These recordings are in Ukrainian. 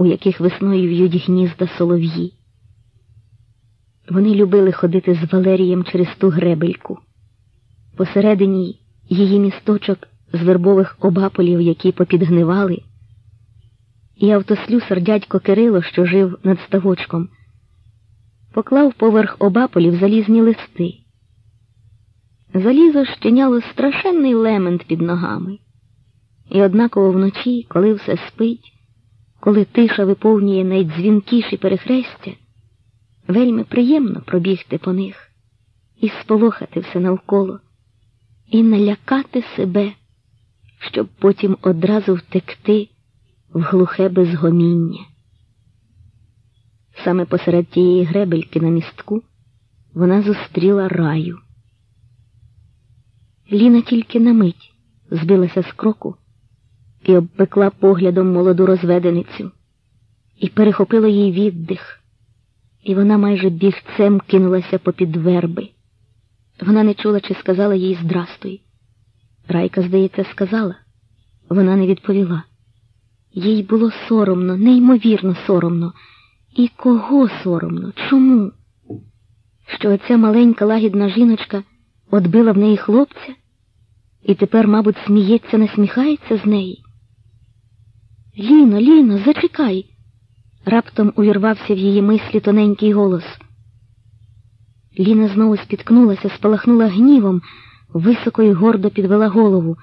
у яких весною в'ють гнізда солов'ї. Вони любили ходити з Валерієм через ту гребельку. Посередині її місточок з вербових обаполів, які попідгнивали, і автослюсар дядько Кирило, що жив над ставочком, поклав поверх обаполів залізні листи. Залізо щеняло страшенний лемент під ногами, і однаково вночі, коли все спить, коли тиша виповнює найдзвінкіші перехрестя, вельми приємно пробігти по них і сполохати все навколо, і налякати себе, щоб потім одразу втекти в глухе безгоміння. Саме посеред тієї гребельки на містку вона зустріла раю. Ліна тільки на мить збилася з кроку і обпекла поглядом молоду розведеницю, і перехопила їй віддих, і вона майже бігцем кинулася попід верби. Вона не чула, чи сказала їй здрастуй. Райка, здається, сказала. Вона не відповіла. Їй було соромно, неймовірно соромно. І кого соромно? Чому? Що оця маленька лагідна жіночка отбила в неї хлопця і тепер, мабуть, сміється, насміхається з неї? Ліно, Ліно, зачекай. Раптом увірвався в її мислі тоненький голос. Ліна знову спіткнулася, спалахнула гнівом, високо й гордо підвела голову.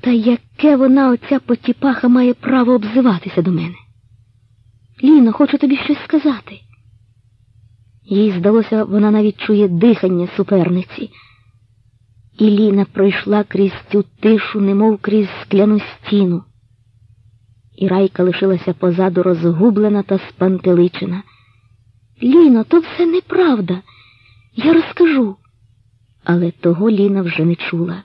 Та яке вона, оця потіпаха, має право обзиватися до мене? Ліно, хочу тобі щось сказати. Їй здалося, вона навіть чує дихання суперниці. І Ліна пройшла крізь цю тишу, немов крізь скляну стіну. І райка лишилася позаду розгублена та спантеличена. Ліно, то все неправда. Я розкажу. Але того Ліна вже не чула.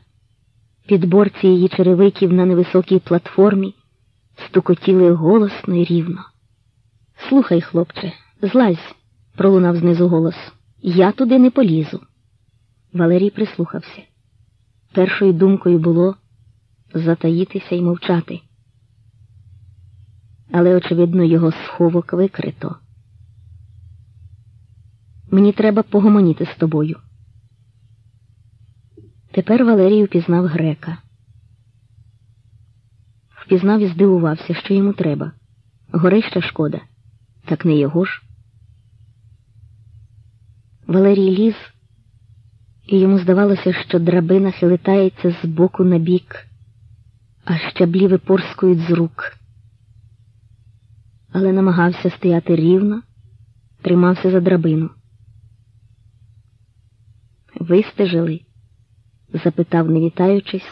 Підборці її черевиків на невисокій платформі стукотіли голосно й рівно. Слухай, хлопче, злазь, пролунав знизу голос. Я туди не полізу. Валерій прислухався. Першою думкою було затаїтися й мовчати. Але, очевидно, його сховок викрито. Мені треба погомоніти з тобою. Тепер Валерій упізнав грека. Впізнав і здивувався, що йому треба. Горища шкода, так не його ж. Валерій ліз, і йому здавалося, що драбина хилитається з боку на бік, а щаблі випорскують з рук. Але намагався стояти рівно, тримався за драбину. Вистежили? запитав, не вітаючись,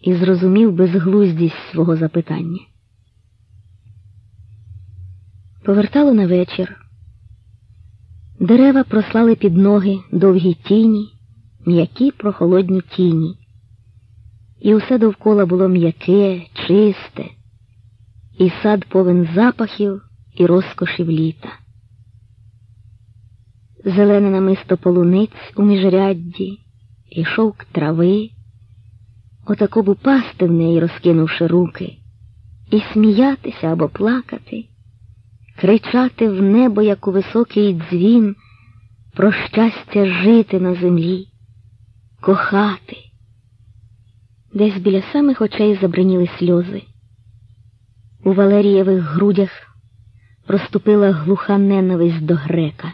і зрозумів безглуздість свого запитання. Повертало на вечір. Дерева прослали під ноги довгі тіні, м'які прохолодні тіні, і усе довкола було м'яке, чисте, і сад повен запахів і розкошів літа. Зелене намисто полуниць у міжрядді і шовк трави, отако б упасти в неї, розкинувши руки, і сміятися або плакати, кричати в небо, як у високий дзвін, про щастя жити на землі, кохати. Десь біля самих очей забриніли сльози. У Валерієвих грудях проступила глуха ненависть до грека.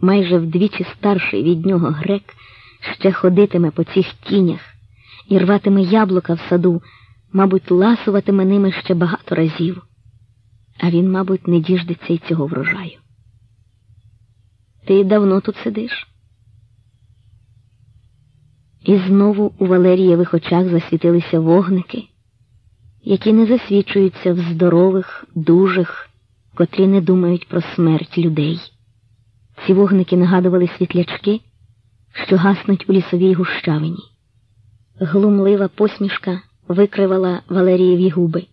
Майже вдвічі старший від нього грек ще ходитиме по цих тінях і рватиме яблука в саду, мабуть, ласуватиме ними ще багато разів, а він, мабуть, не діждеться й цього врожаю. Ти давно тут сидиш? І знову у Валерієвих очах засвітилися вогники, які не засвічуються в здорових, дужих, котрі не думають про смерть людей. Ці вогники нагадували світлячки, що гаснуть у лісовій гущавині. Глумлива посмішка викривала Валерієві губи.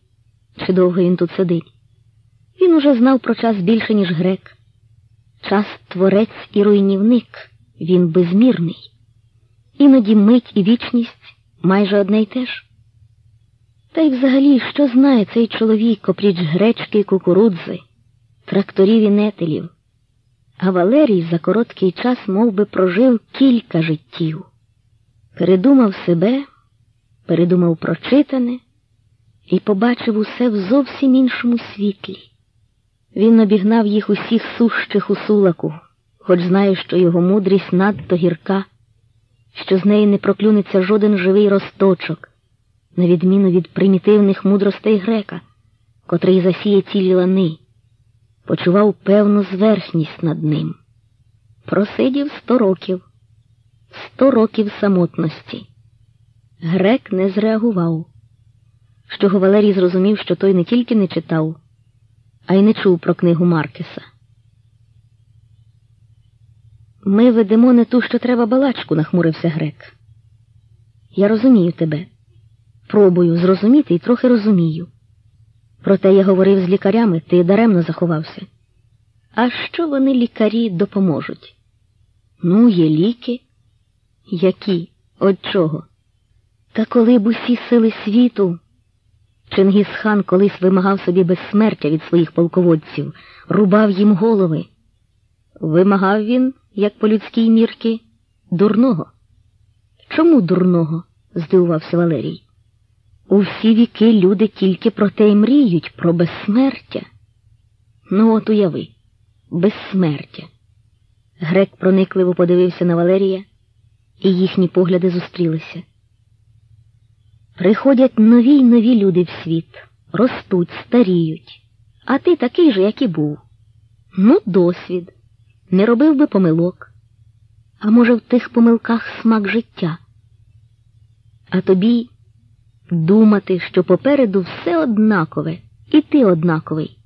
Чи довго він тут сидить? Він уже знав про час більше, ніж грек. Час творець і руйнівник, він безмірний. Іноді мить і вічність майже одне й те ж. Та й взагалі, що знає цей чоловік опріч гречки і кукурудзи, тракторів і нетелів, а Валерій за короткий час мов би, прожив кілька життів, передумав себе, передумав прочитане і побачив усе в зовсім іншому світлі. Він обігнав їх усіх сущих у сулаку, хоч знає, що його мудрість надто гірка, що з неї не проклюнеться жоден живий росточок, на відміну від примітивних мудростей грека, котрий засіє цілі лани, почував певну зверхність над ним. Просидів сто років, сто років самотності. Грек не зреагував, чого Валерій зрозумів, що той не тільки не читав а й не чув про книгу Маркеса. Ми ведемо не ту, що треба балачку, нахмурився грек. Я розумію тебе. Пробую зрозуміти і трохи розумію. Проте я говорив з лікарями, ти даремно заховався. А що вони лікарі допоможуть? Ну, є ліки. Які? От чого? Та коли б усі сили світу Чингісхан колись вимагав собі безсмертя від своїх полководців, рубав їм голови. Вимагав він, як по людській мірки, дурного. Чому дурного? здивувався Валерій. У всі віки люди тільки про те й мріють, про безсмертя. Ну, от уяви, безсмертя. Грек проникливо подивився на Валерія, і їхні погляди зустрілися. Приходять нові й нові люди в світ, ростуть, старіють, а ти такий же, як і був. Ну, досвід, не робив би помилок, а може, в тих помилках смак життя. А тобі думати, що попереду все однакове, і ти однаковий.